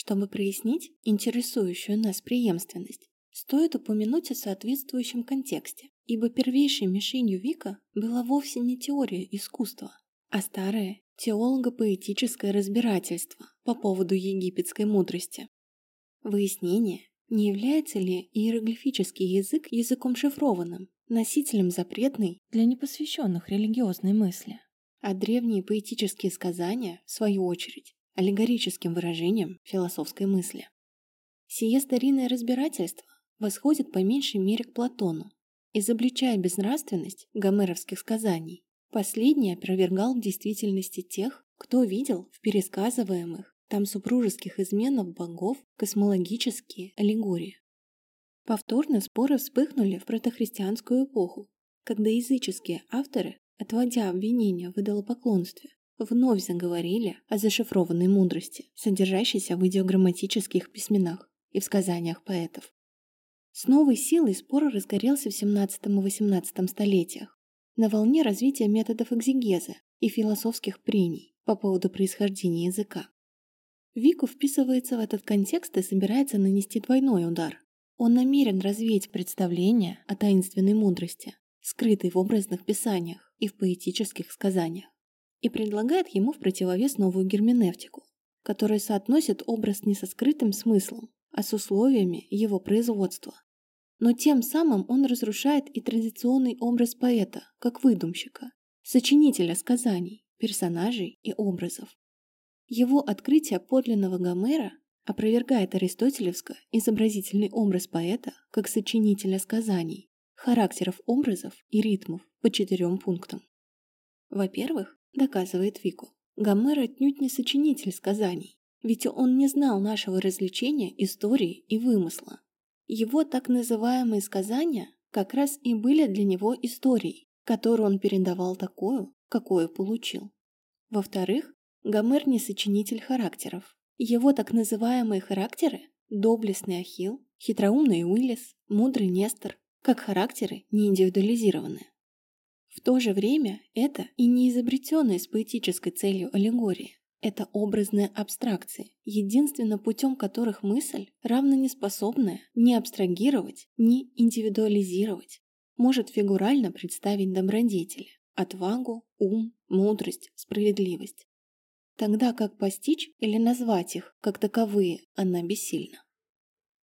Чтобы прояснить интересующую нас преемственность, стоит упомянуть о соответствующем контексте, ибо первейшей мишенью Вика была вовсе не теория искусства, а старое теолого-поэтическое разбирательство по поводу египетской мудрости. Выяснение, не является ли иероглифический язык языком шифрованным, носителем запретной для непосвященных религиозной мысли, а древние поэтические сказания, в свою очередь, аллегорическим выражением философской мысли. Сие старинное разбирательство восходит по меньшей мере к Платону, изобличая безнравственность гомеровских сказаний. Последний опровергал в действительности тех, кто видел в пересказываемых там супружеских изменов богов космологические аллегории. Повторно споры вспыхнули в протохристианскую эпоху, когда языческие авторы, отводя обвинения в идолопоклонстве, вновь заговорили о зашифрованной мудрости, содержащейся в идиограмматических письменах и в сказаниях поэтов. С новой силой спор разгорелся в XVII-XVIII столетиях на волне развития методов экзегеза и философских прений по поводу происхождения языка. Вику вписывается в этот контекст и собирается нанести двойной удар. Он намерен развеять представление о таинственной мудрости, скрытой в образных писаниях и в поэтических сказаниях, и предлагает ему в противовес новую герменевтику, которая соотносит образ не со скрытым смыслом, а с условиями его производства. Но тем самым он разрушает и традиционный образ поэта, как выдумщика, сочинителя сказаний, персонажей и образов. Его открытие подлинного Гомера опровергает аристотелевско-изобразительный образ поэта как сочинителя сказаний, характеров образов и ритмов по четырем пунктам. Во-первых, доказывает Вику, Гомер отнюдь не сочинитель сказаний, ведь он не знал нашего развлечения, истории и вымысла. Его так называемые сказания как раз и были для него историей, которую он передавал такую, какую получил. Во-вторых, Гомер не сочинитель характеров. Его так называемые характеры – доблестный Ахилл, хитроумный Уиллис, мудрый Нестор, как характеры не индивидуализированы. В то же время это и не изобретенные с поэтической целью аллегории. Это образные абстракции, единственно путем которых мысль, равно неспособная ни абстрагировать, ни индивидуализировать, может фигурально представить добродетели, отвагу, ум, мудрость, справедливость тогда как постичь или назвать их как таковые она бессильна.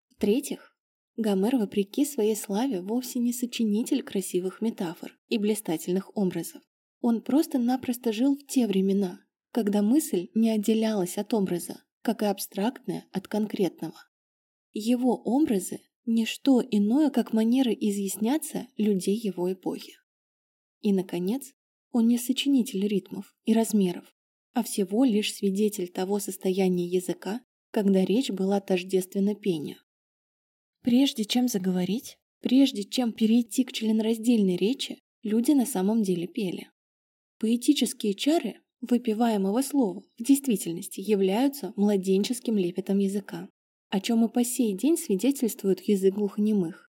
В-третьих, Гомер, вопреки своей славе, вовсе не сочинитель красивых метафор и блистательных образов. Он просто-напросто жил в те времена, когда мысль не отделялась от образа, как и абстрактная от конкретного. Его образы – не что иное, как манеры изъясняться людей его эпохи. И, наконец, он не сочинитель ритмов и размеров, а всего лишь свидетель того состояния языка, когда речь была тождественна пению. Прежде чем заговорить, прежде чем перейти к членораздельной речи, люди на самом деле пели. Поэтические чары выпиваемого слова в действительности являются младенческим лепетом языка, о чем и по сей день свидетельствует язык глухонемых.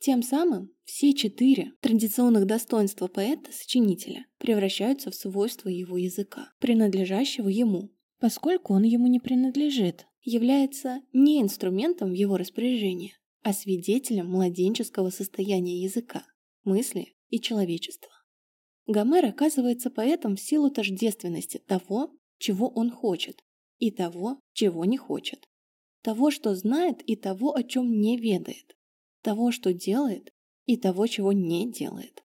Тем самым все четыре традиционных достоинства поэта-сочинителя превращаются в свойства его языка, принадлежащего ему, поскольку он ему не принадлежит, является не инструментом в его распоряжении, а свидетелем младенческого состояния языка, мысли и человечества. Гомер оказывается поэтом в силу тождественности того, чего он хочет, и того, чего не хочет, того, что знает, и того, о чем не ведает, того, что делает, и того, чего не делает.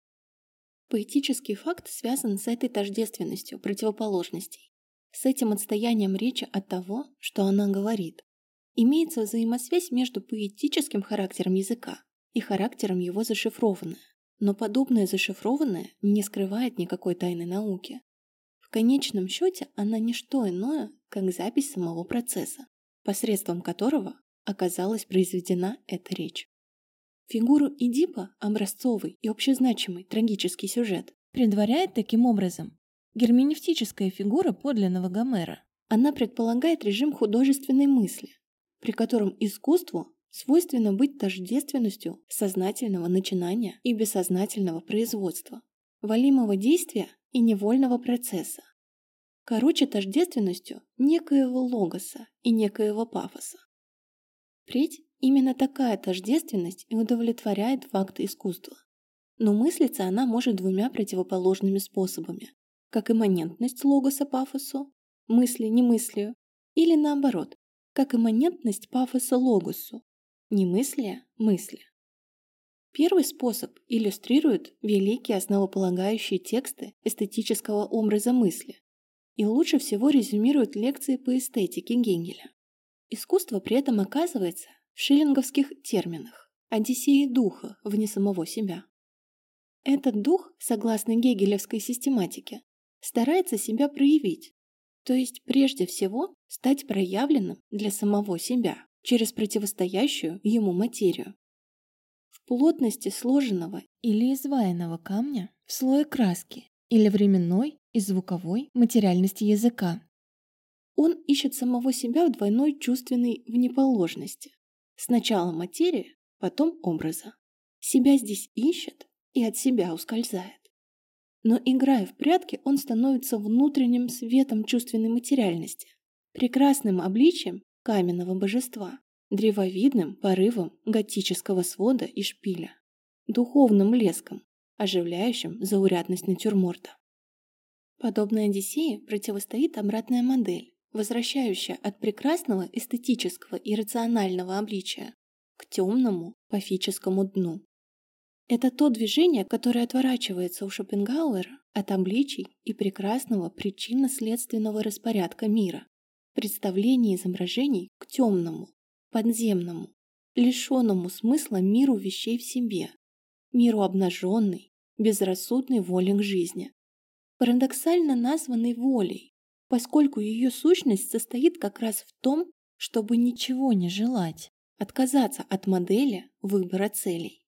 Поэтический факт связан с этой тождественностью противоположностей, с этим отстоянием речи от того, что она говорит. Имеется взаимосвязь между поэтическим характером языка и характером его зашифрованное, но подобное зашифрованное не скрывает никакой тайны науки. В конечном счете она не что иное, как запись самого процесса, посредством которого оказалась произведена эта речь. Фигуру Эдипа, образцовый и общезначимый трагический сюжет, предваряет таким образом герменевтическая фигура подлинного Гомера. Она предполагает режим художественной мысли, при котором искусству свойственно быть тождественностью сознательного начинания и бессознательного производства, валимого действия и невольного процесса. короче тождественностью некоего логоса и некоего пафоса. Впредь именно такая тождественность и удовлетворяет факты искусства. Но мыслится она может двумя противоположными способами, как имманентность логоса пафосу, мысли не мыслью, или наоборот, как имманентность пафоса логосу, не мысли, мысли. Первый способ иллюстрирует великие основополагающие тексты эстетического образа мысли и лучше всего резюмирует лекции по эстетике Гегеля. Искусство при этом оказывается в шиллинговских терминах «Одиссеи духа вне самого себя». Этот дух, согласно гегелевской систематике, старается себя проявить, то есть прежде всего стать проявленным для самого себя через противостоящую ему материю. В плотности сложенного или изваянного камня, в слое краски или временной и звуковой материальности языка. Он ищет самого себя в двойной чувственной внеположности. Сначала материя, потом образа. Себя здесь ищет и от себя ускользает. Но играя в прятки, он становится внутренним светом чувственной материальности, прекрасным обличием каменного божества, древовидным порывом готического свода и шпиля, духовным леском, оживляющим заурядность натюрморта. Подобной Одиссее противостоит обратная модель, возвращающая от прекрасного эстетического и рационального обличия к темному пафическому дну. Это то движение, которое отворачивается у Шопенгауэра от обличий и прекрасного причинно-следственного распорядка мира, представление изображений к темному, подземному, лишенному смысла миру вещей в себе, миру обнаженной, безрассудной воли к жизни, парадоксально названной волей, поскольку ее сущность состоит как раз в том, чтобы ничего не желать, отказаться от модели выбора целей.